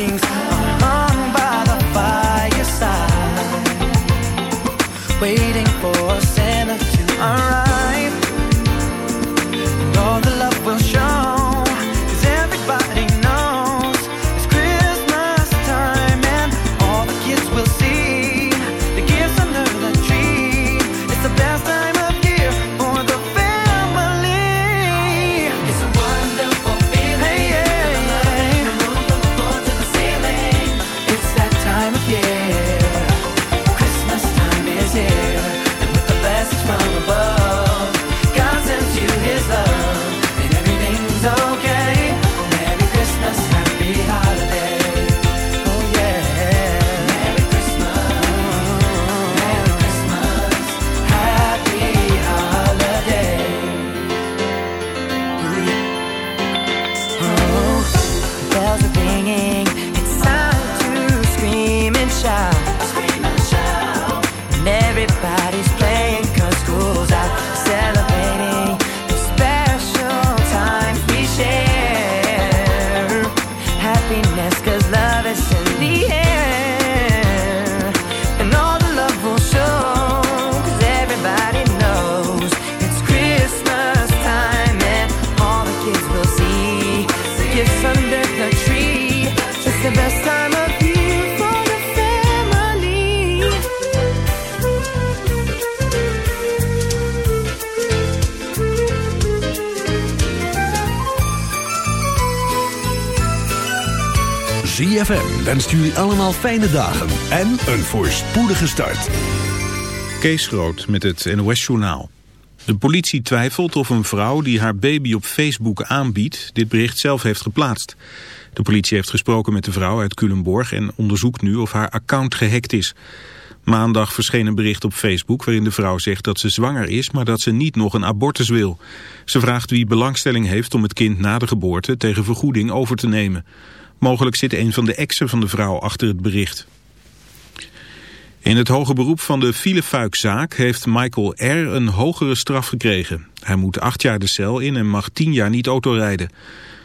kings. ZFM wenst jullie allemaal fijne dagen en een voorspoedige start. Kees Groot met het NOS-journaal. De politie twijfelt of een vrouw die haar baby op Facebook aanbiedt... dit bericht zelf heeft geplaatst. De politie heeft gesproken met de vrouw uit Culemborg... en onderzoekt nu of haar account gehackt is. Maandag verscheen een bericht op Facebook waarin de vrouw zegt dat ze zwanger is... maar dat ze niet nog een abortus wil. Ze vraagt wie belangstelling heeft om het kind na de geboorte... tegen vergoeding over te nemen. Mogelijk zit een van de exen van de vrouw achter het bericht. In het hoge beroep van de filefuikzaak heeft Michael R. een hogere straf gekregen. Hij moet acht jaar de cel in en mag tien jaar niet autorijden.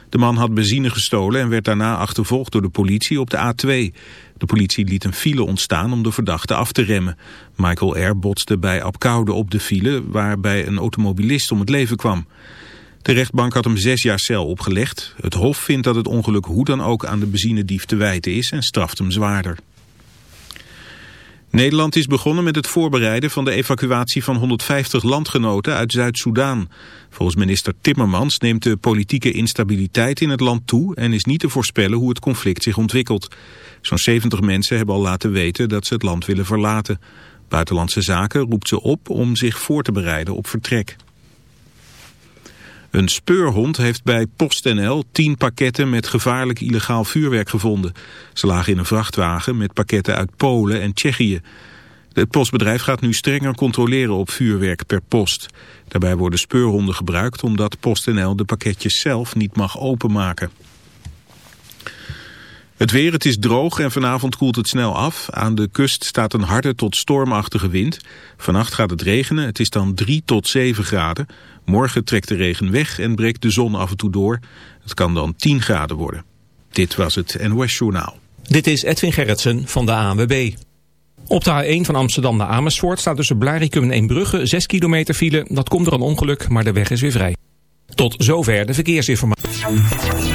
De man had benzine gestolen en werd daarna achtervolgd door de politie op de A2. De politie liet een file ontstaan om de verdachte af te remmen. Michael R. botste bij Apkoude op de file waarbij een automobilist om het leven kwam. De rechtbank had hem zes jaar cel opgelegd. Het Hof vindt dat het ongeluk hoe dan ook aan de benzinedief te wijten is en straft hem zwaarder. Nederland is begonnen met het voorbereiden van de evacuatie van 150 landgenoten uit Zuid-Soedan. Volgens minister Timmermans neemt de politieke instabiliteit in het land toe en is niet te voorspellen hoe het conflict zich ontwikkelt. Zo'n 70 mensen hebben al laten weten dat ze het land willen verlaten. Buitenlandse Zaken roept ze op om zich voor te bereiden op vertrek. Een speurhond heeft bij PostNL tien pakketten met gevaarlijk illegaal vuurwerk gevonden. Ze lagen in een vrachtwagen met pakketten uit Polen en Tsjechië. Het postbedrijf gaat nu strenger controleren op vuurwerk per post. Daarbij worden speurhonden gebruikt omdat PostNL de pakketjes zelf niet mag openmaken. Het weer, het is droog en vanavond koelt het snel af. Aan de kust staat een harde tot stormachtige wind. Vannacht gaat het regenen, het is dan 3 tot 7 graden. Morgen trekt de regen weg en breekt de zon af en toe door. Het kan dan 10 graden worden. Dit was het NOS Journaal. Dit is Edwin Gerritsen van de ANWB. Op de A1 van Amsterdam naar Amersfoort staat tussen Blarikum en Eembrugge 6 kilometer file. Dat komt door een ongeluk, maar de weg is weer vrij. Tot zover de verkeersinformatie.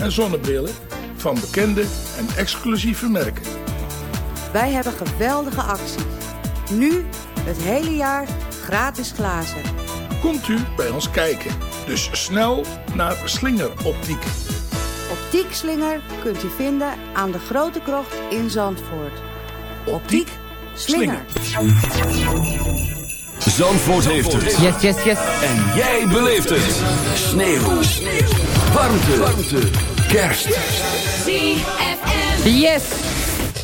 en zonnebrillen van bekende en exclusieve merken. Wij hebben geweldige acties. Nu het hele jaar gratis glazen. Komt u bij ons kijken. Dus snel naar Slinger Optiek. Optiek slinger kunt u vinden aan de Grote Krocht in Zandvoort. Optiek slinger. Zandvoort heeft het. Yes, yes, yes. En jij beleeft het. Sneeuw. Warmte. Warmte. Kerst. Yes!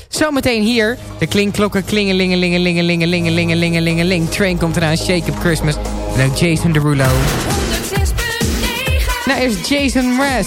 Zometeen hier. De klinkklokken klingelingelingelingelingelingelingelingelingeling. Train komt eraan. Shake Up Christmas. En ook Jason Derulo. Nou, eerst Jason Mraz.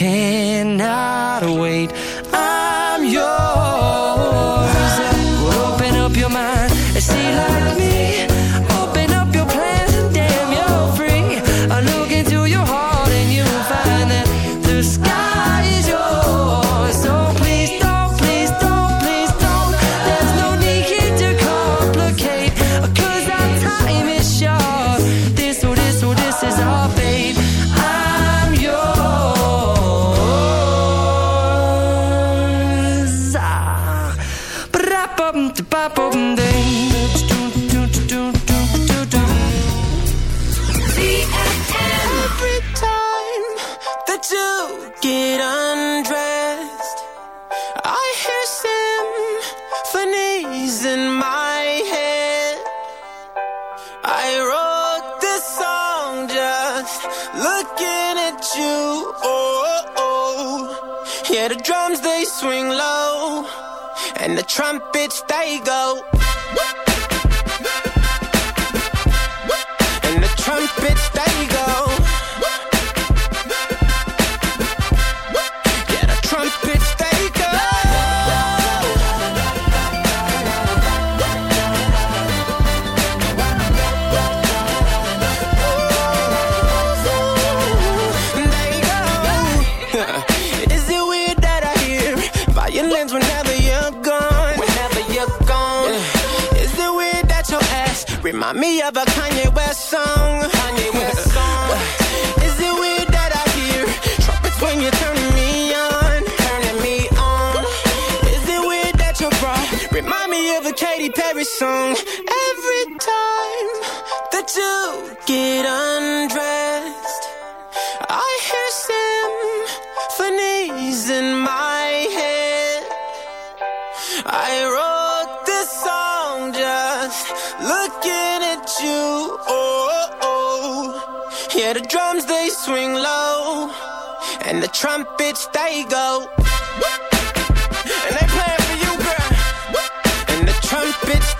cannot wait. The drums they swing low, and the trumpets they go. And the trumpets they go. Remind me of a Kanye West song? Kanye West song. Is it weird that I hear trumpets when you're turning me on? Turning me on. Is it weird that your bra remind me of a Katy Perry song? Every time that you get undressed, I hear symphonies in my head. I drums they swing low, and the trumpets they go. And they playing for you, girl. And the trumpets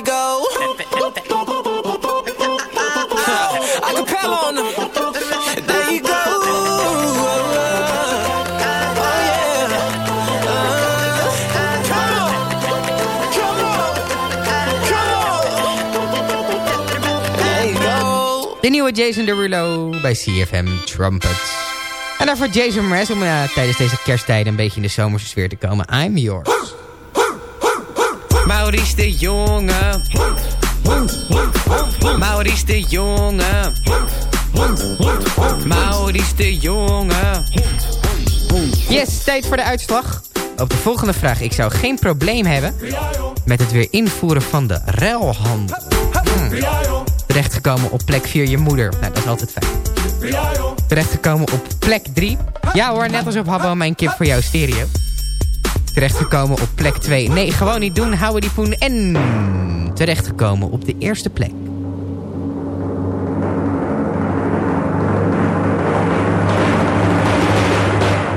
trumpets on. There you go. De nieuwe Jason Derulo bij CFM Trumpet. En daarvoor Jason Mraz om eh, tijdens deze kersttijden een beetje in de zomerse sfeer te komen. I'm yours. Maurice de Jonge. Maurice de Jonge. Maurice de Jonge. Yes, tijd voor de uitslag. Op de volgende vraag. Ik zou geen probleem hebben met het weer invoeren van de ruilhandel. Hmm. Terechtgekomen op plek 4 je moeder. Nou, dat is altijd fijn. Terechtgekomen op plek 3. Ja hoor, net als op Habbo mijn kip voor jou stereo. Terechtgekomen op plek 2. Nee, gewoon niet doen. Houden die poen. En terechtgekomen op de eerste plek.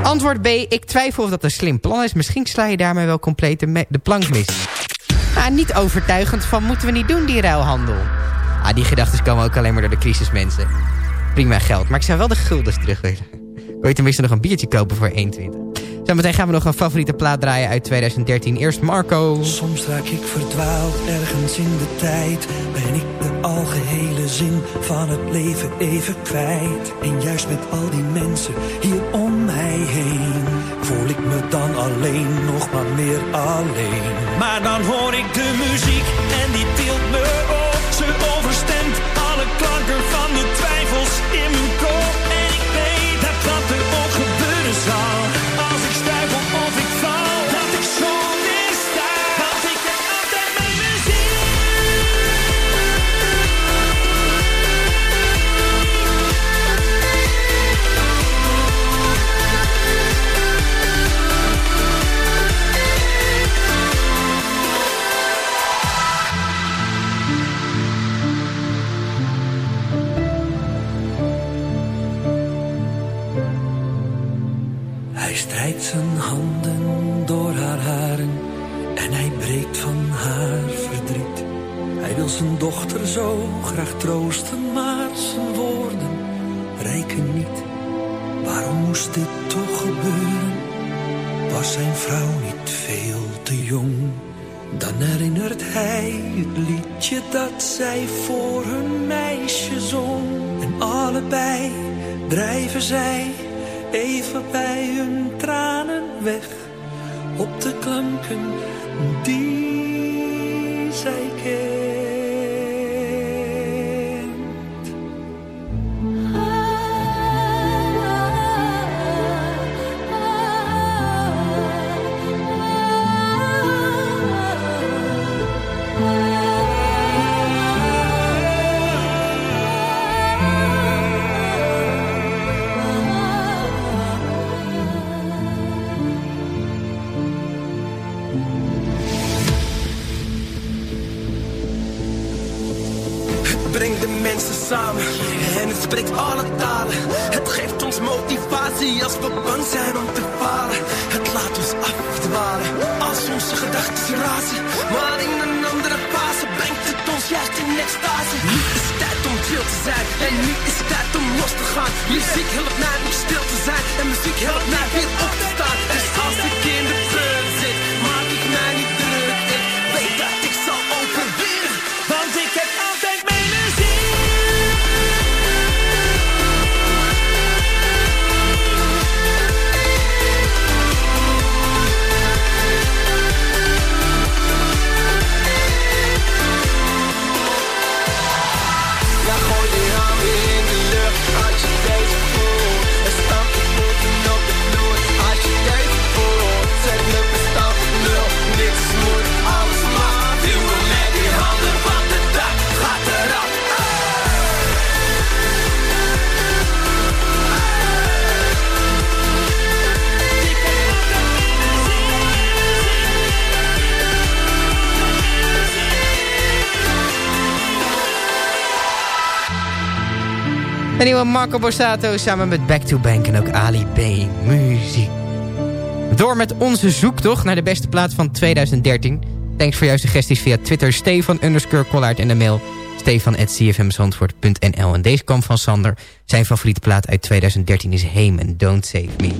Antwoord B. Ik twijfel of dat een slim plan is. Misschien sla je daarmee wel compleet de, de plank mis. Ah, niet overtuigend van moeten we niet doen die ruilhandel. Ah, die gedachten komen ook alleen maar door de crisis mensen. Prima geld, maar ik zou wel de guldens terug willen. Wil je tenminste nog een biertje kopen voor 1,20? Zometeen gaan we nog een favoriete plaat draaien uit 2013. Eerst Marco. Soms raak ik verdwaald ergens in de tijd. Ben ik de algehele zin van het leven even kwijt. En juist met al die mensen hier om mij heen. Voel ik me dan alleen, nog maar meer alleen. Maar dan hoor ik de muziek en die tilt me op. Ze overstemt alle klanken van dochter zo graag troosten, maar zijn woorden rijken niet. Waarom moest dit toch gebeuren? Was zijn vrouw niet veel te jong? Dan herinnert hij het liedje dat zij voor hun meisje zong. En allebei drijven zij even bij hun tranen weg. Op de klanken die spreekt alle talen. Het geeft ons motivatie als we bang zijn om te falen. Het laat ons afdwalen als onze gedachten razen. Maar in een andere fase brengt het ons juist in extase. Nu is tijd om chill te zijn en nu is tijd om los te gaan. Muziek helpt mij om stil te zijn en muziek helpt mij weer op te staan. Dus als De nieuwe Marco Borsato samen met Back to Bank en ook Ali B. Muziek. Door met onze zoektocht naar de beste plaats van 2013. Thanks voor jouw suggesties via Twitter Stefan underscore en de mail stefan.cfmzandvoort.nl En deze kwam van Sander. Zijn favoriete plaat uit 2013 is Heem en Don't Save Me.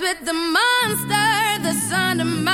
With the monster that's under my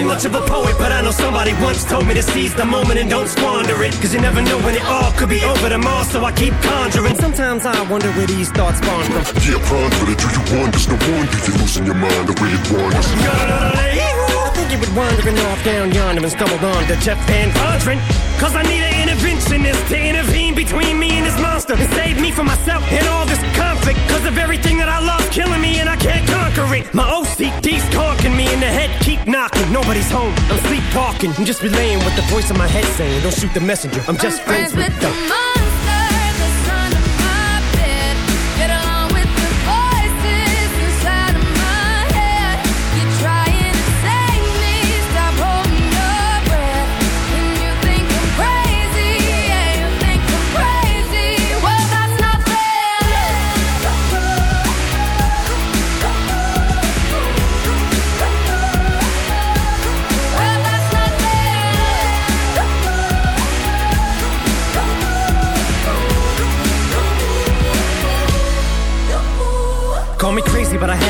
ain't much of a poet, but I know somebody once told me to seize the moment and don't squander it. Cause you never know when it all could be over tomorrow, so I keep conjuring. Sometimes I wonder where these thoughts spawn from. Yeah, ponder it. Do you wonder? No wonder you're losing your mind the way it wanders. I think you would wandering off down yonder and stumbled on to Jeff Van Vondren. Cause I need an interventionist to intervene between me and this monster and save me from myself and all this conflict. Cause of everything that I love killing me and I can't conquer it. My knocking. Nobody's home, I'm sleepwalking. I'm just relaying what the voice in my head saying. Don't shoot the messenger, I'm just friends, with the. monster but I had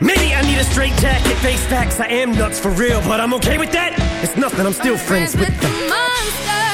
Maybe I need a straight jacket, face facts. I am nuts for real, but I'm okay with that. It's nothing, I'm still friends with the them. monster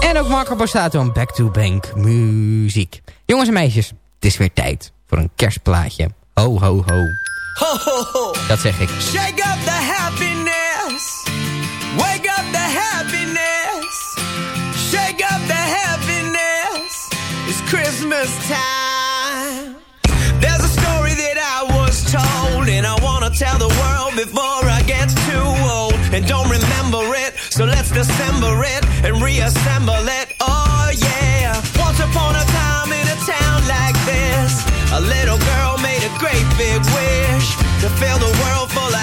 En ook Marco Borsato en Back to Bank muziek. Jongens en meisjes, het is weer tijd voor een kerstplaatje. Ho, ho, ho. Ho, ho, ho. Dat zeg ik. Shake up the happiness. Wake up the happiness. Shake up the happiness. It's Christmas time. There's a story that I was told, and I wanna tell the world before I so it and reassemble it. Oh yeah. Once upon a time in a town like this, a little girl made a great big wish to fill the world full of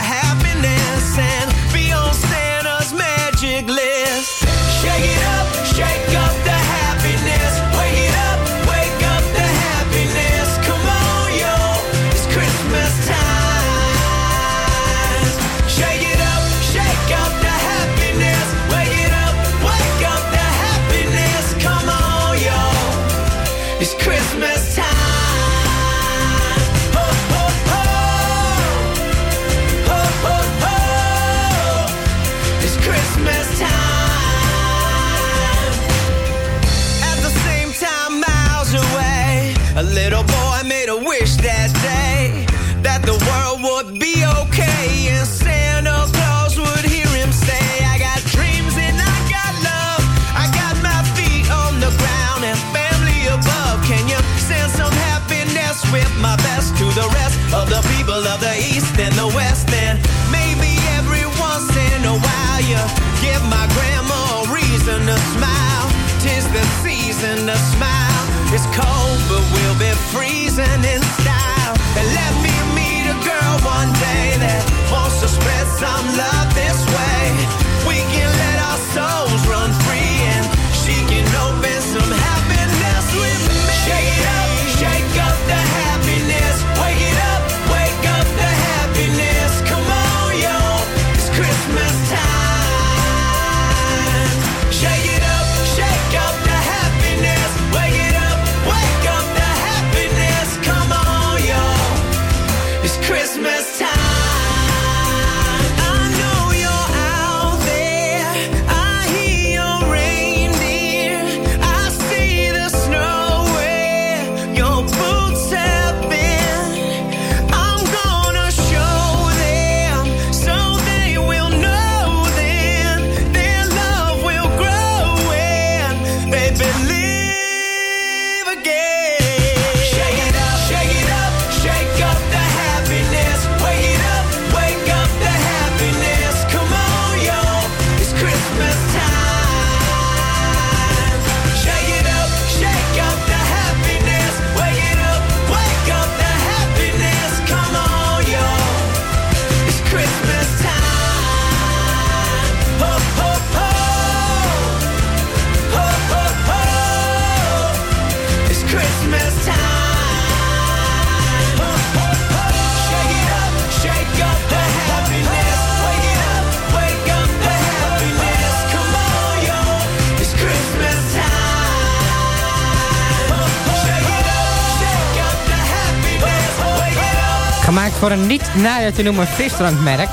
voor een niet nader te noemen frisdrankmerk.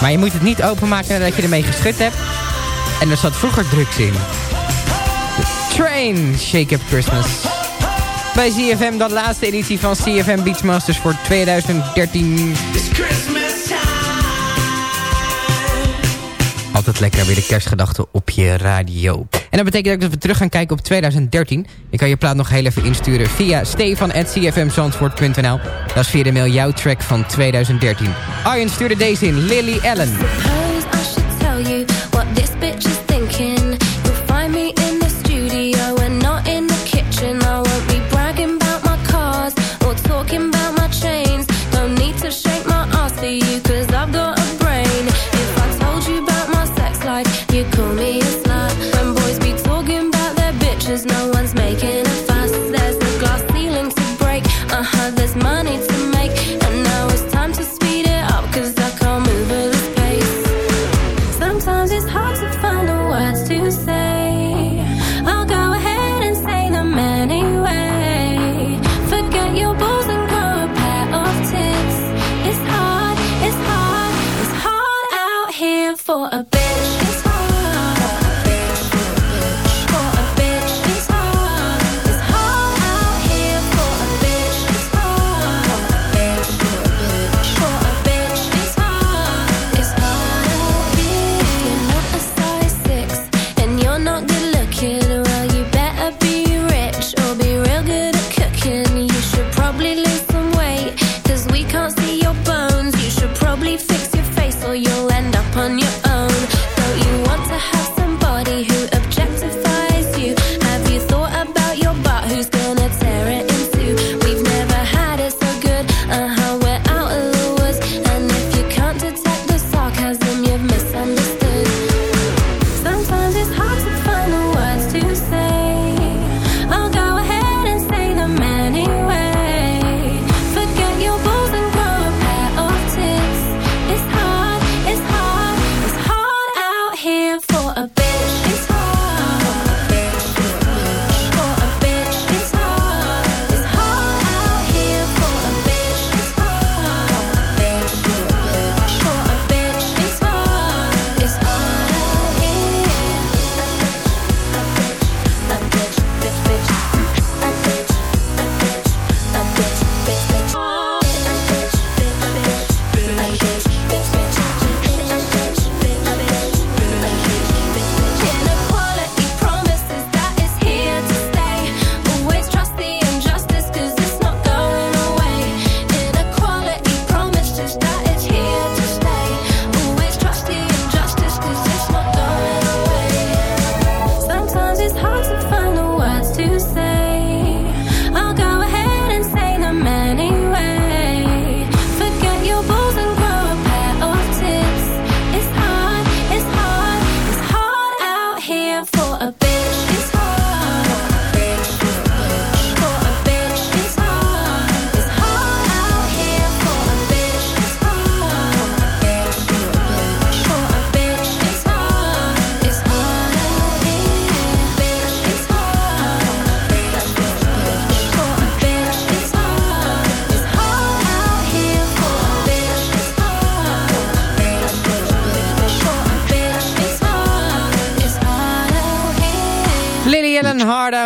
Maar je moet het niet openmaken nadat je ermee geschud hebt. En er zat vroeger drugs in. The Train Shake Up Christmas. Bij CFM, dat laatste editie van CFM Beachmasters voor 2013. Altijd lekker weer de kerstgedachten op je radio. En dat betekent ook dat we terug gaan kijken op 2013. Je kan je plaat nog heel even insturen via stefan.cfmzandvoort.nl. Dat is via de mail jouw track van 2013. Arjen stuurde deze in, Lily Allen.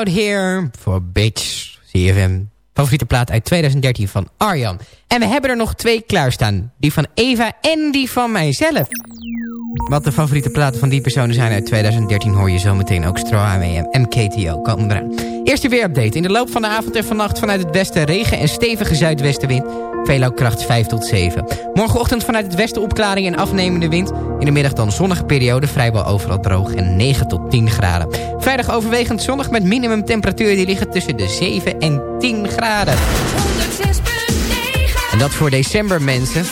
Out Here for Bitch. CFM. Favoriete plaat uit 2013 van Arjan. En we hebben er nog twee klaarstaan. Die van Eva en die van mijzelf. Wat de favoriete platen van die personen zijn uit 2013... hoor je zometeen ook Straw AWM en KTO komen eraan. Eerste weerupdate. In de loop van de avond en vannacht vanuit het westen regen... en stevige zuidwestenwind. Veelal kracht 5 tot 7. Morgenochtend vanuit het westen opklaring en afnemende wind. In de middag dan zonnige periode, vrijwel overal droog en 9 tot 10 graden. Vrijdag overwegend zonnig met minimumtemperatuur die liggen tussen de 7 en 10 graden dat voor december, mensen.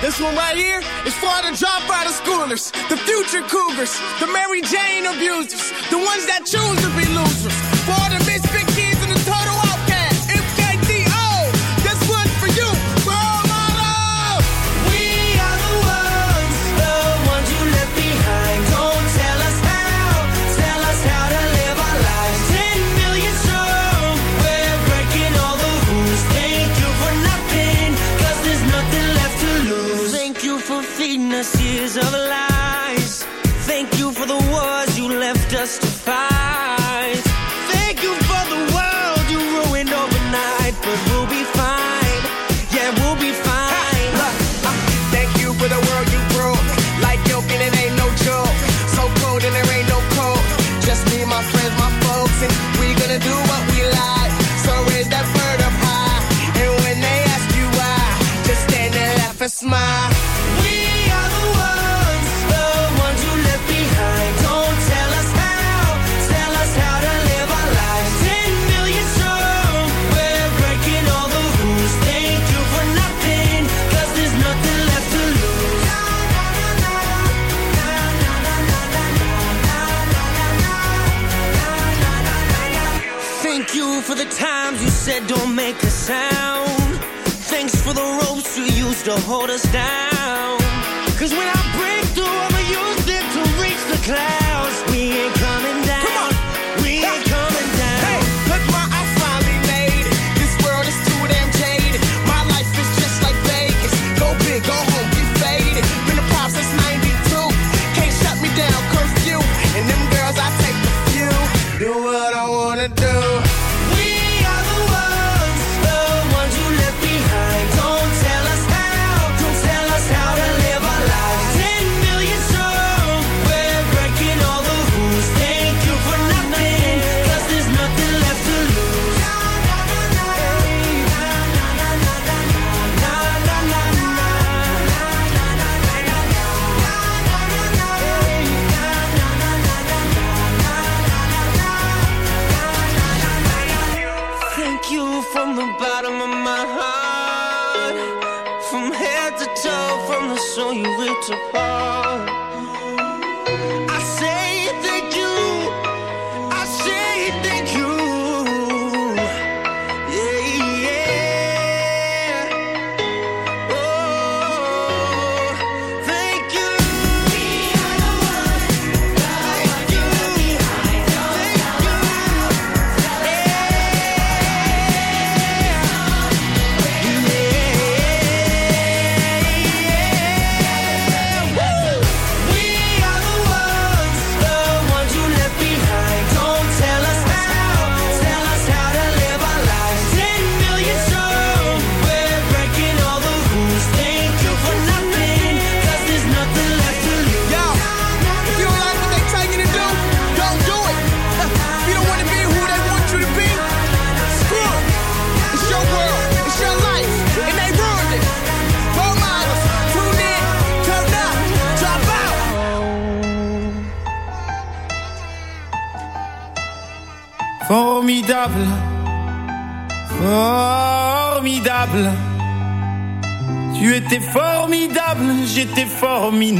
This one right here is for the dropout of schoolers, the future cougars, the Mary Jane abusers, the ones that choose to be losers, for the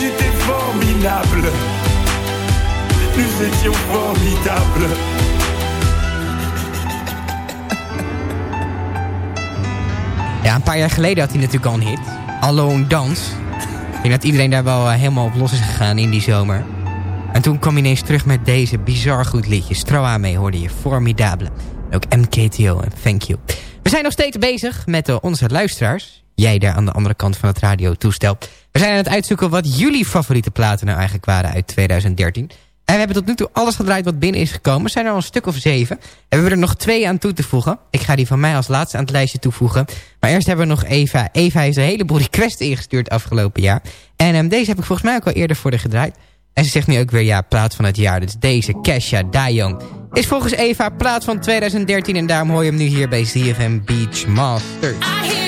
J'étais formidable. Nous étions formidables. Ja, een paar jaar geleden had hij natuurlijk al een hit. Alone Dance. Ik denk dat iedereen daar wel eh, helemaal op los is gegaan in die zomer. En toen kwam hij ineens terug met deze bizar goed liedje. Stroa mee hoorde je. Formidable. Ook MKTO en thank you. We zijn nog steeds bezig met eh, onze luisteraars. Jij daar aan de andere kant van het radiotoestel. We zijn aan het uitzoeken wat jullie favoriete platen nou eigenlijk waren uit 2013. En we hebben tot nu toe alles gedraaid wat binnen is gekomen. Er zijn er al een stuk of zeven. En we hebben er nog twee aan toe te voegen. Ik ga die van mij als laatste aan het lijstje toevoegen. Maar eerst hebben we nog Eva. Eva heeft een heleboel requests ingestuurd afgelopen jaar. En ehm, deze heb ik volgens mij ook al eerder voor de gedraaid. En ze zegt nu ook weer ja, plaat van het jaar. Dus deze, Kesha Dayong. Is volgens Eva plaat van 2013. En daarom hoor je hem nu hier bij ZFM Beach Masters.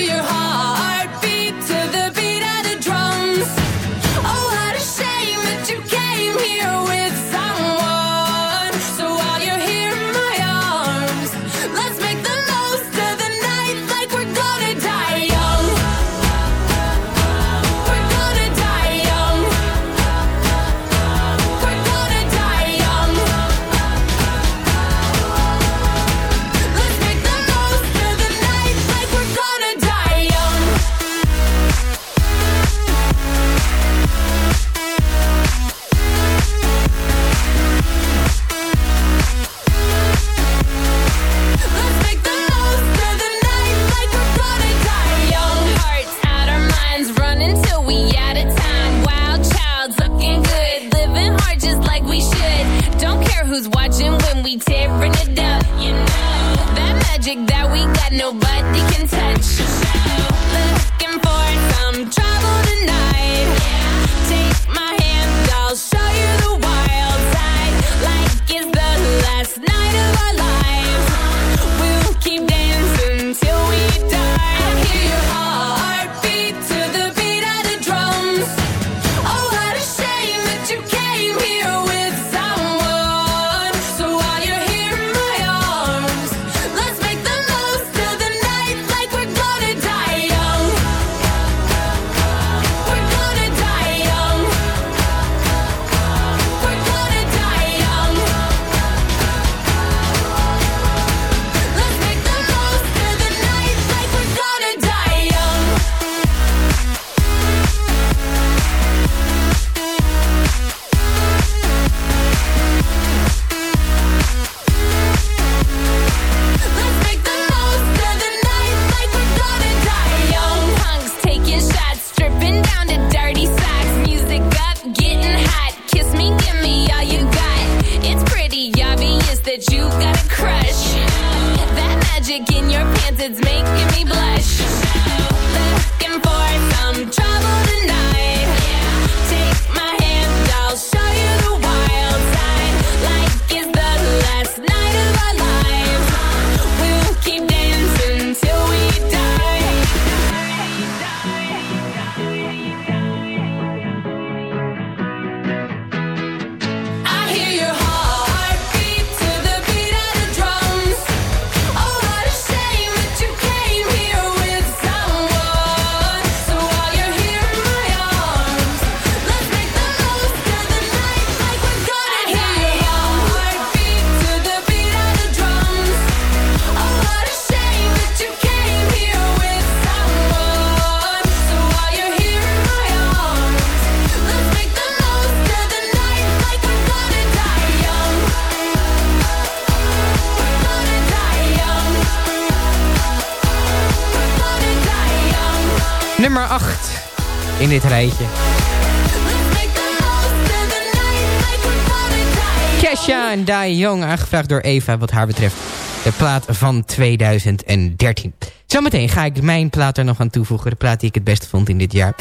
Kesha en Die Young, aangevraagd door Eva wat haar betreft. De plaat van 2013. Zometeen ga ik mijn plaat er nog aan toevoegen. De plaat die ik het beste vond in dit jaar.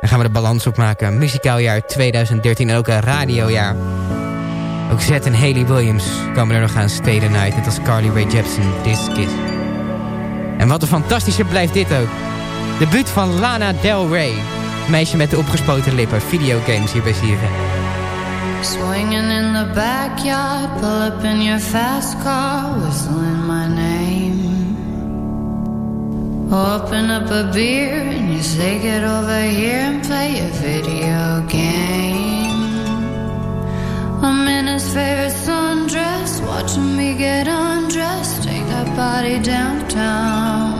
Dan gaan we de balans opmaken. Muzikaal jaar 2013 en ook een radiojaar. Ook Zet en Haley Williams komen er nog aan Stay the Night. Net als Carly Rae Jepsen, This Kiss. En wat een fantastische blijft dit ook. Debuut van Lana Del Rey. Meisje met de opgespoten lippen. Videogames hier bij CFM. Swinging in the backyard, pull up in your fast car, whistling my name. Open up a beer and you say get over here and play a video game. I'm in his favorite sundress, watching me get undressed, take that body downtown.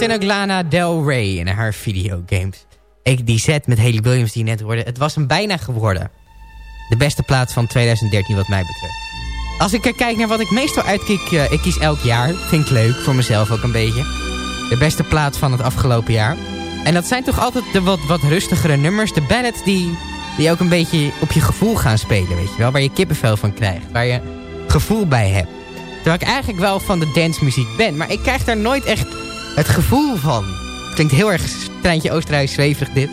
en ook Lana Del Rey in haar videogames. Ik, die set met Haley Williams die je net hoorde, het was hem bijna geworden. De beste plaats van 2013 wat mij betreft. Als ik kijk naar wat ik meestal uitkiek, eh, ik kies elk jaar. Vind ik leuk, voor mezelf ook een beetje. De beste plaats van het afgelopen jaar. En dat zijn toch altijd de wat, wat rustigere nummers. De ballads die, die ook een beetje op je gevoel gaan spelen, weet je wel. Waar je kippenvel van krijgt. Waar je gevoel bij hebt. Terwijl ik eigenlijk wel van de dancemuziek ben. Maar ik krijg daar nooit echt het gevoel van. Klinkt heel erg treintje Oostenrijk zweverig dit.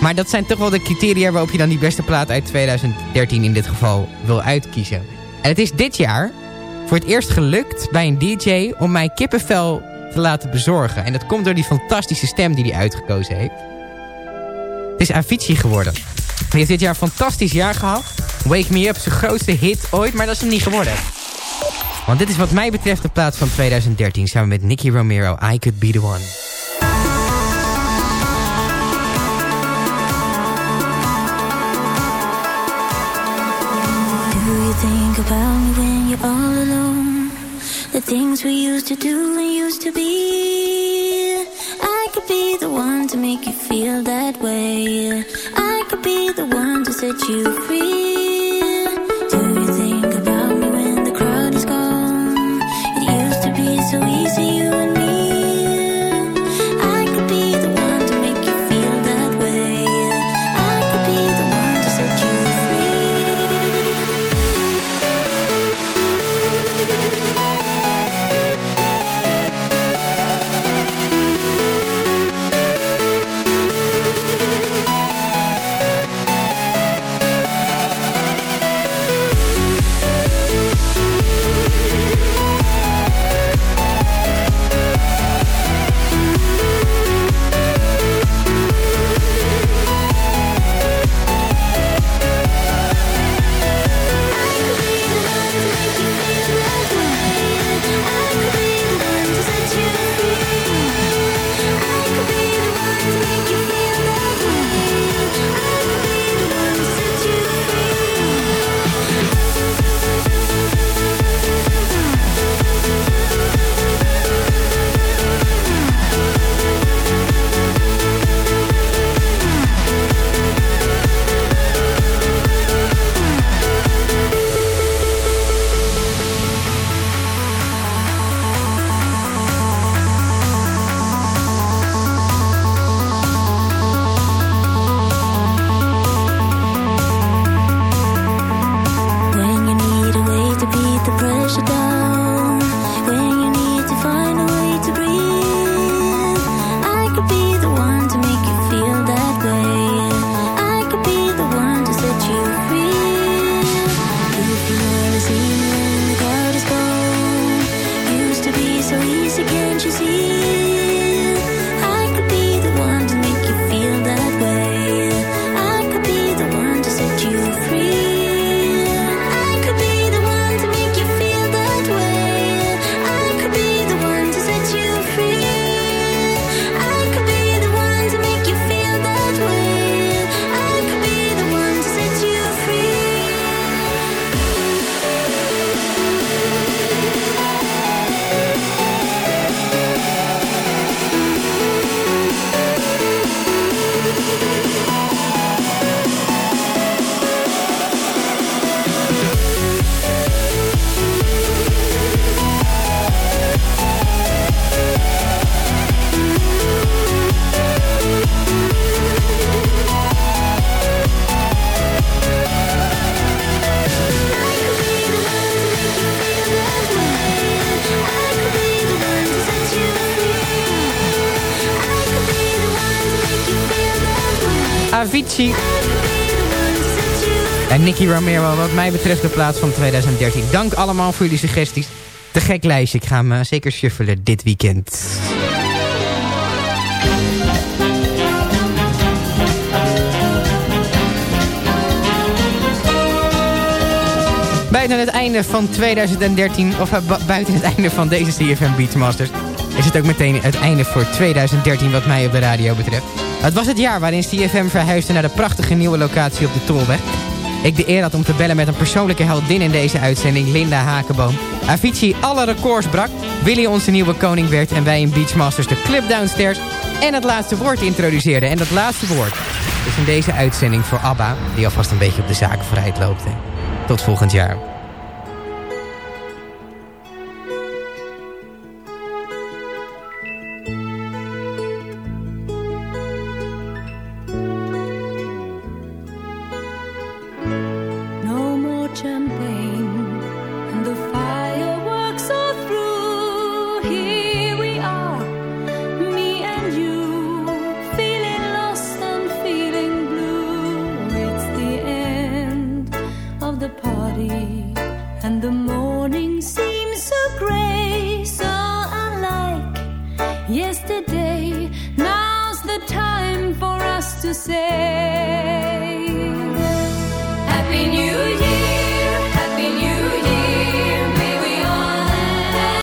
Maar dat zijn toch wel de criteria waarop je dan die beste plaat uit 2013 in dit geval wil uitkiezen. En het is dit jaar voor het eerst gelukt bij een DJ om mij kippenvel te laten bezorgen. En dat komt door die fantastische stem die hij uitgekozen heeft. Het is Avicii geworden. Hij heeft dit jaar een fantastisch jaar gehad. Wake Me Up, zijn grootste hit ooit, maar dat is hem niet geworden. Want dit is wat mij betreft de plaats van 2013 samen met Nicky Romero, I Could Be The One. Do you think about when you're alone? The things we used to do and used to be. I could be the one to make you feel that way. I could be the one to set you free. Avicii. En Nicky Romero, wat mij betreft de plaats van 2013. Dank allemaal voor jullie suggesties. Te gek lijstje, ik ga hem eh, zeker shuffelen dit weekend. Buiten het einde van 2013, of eh, bu- buiten het einde van deze CFM Beachmasters... is het ook meteen het einde voor 2013 wat mij op de radio betreft. Het was het jaar waarin CFM verhuisde naar de prachtige nieuwe locatie op de Tolweg. Ik de eer had om te bellen met een persoonlijke heldin in deze uitzending, Linda Hakenboom. Avicii alle records brak, Willy onze nieuwe koning werd... en wij in Beachmasters de club downstairs en het laatste woord introduceerden. En dat laatste woord is in deze uitzending voor ABBA... die alvast een beetje op de zaken vooruit loopt. Tot volgend jaar.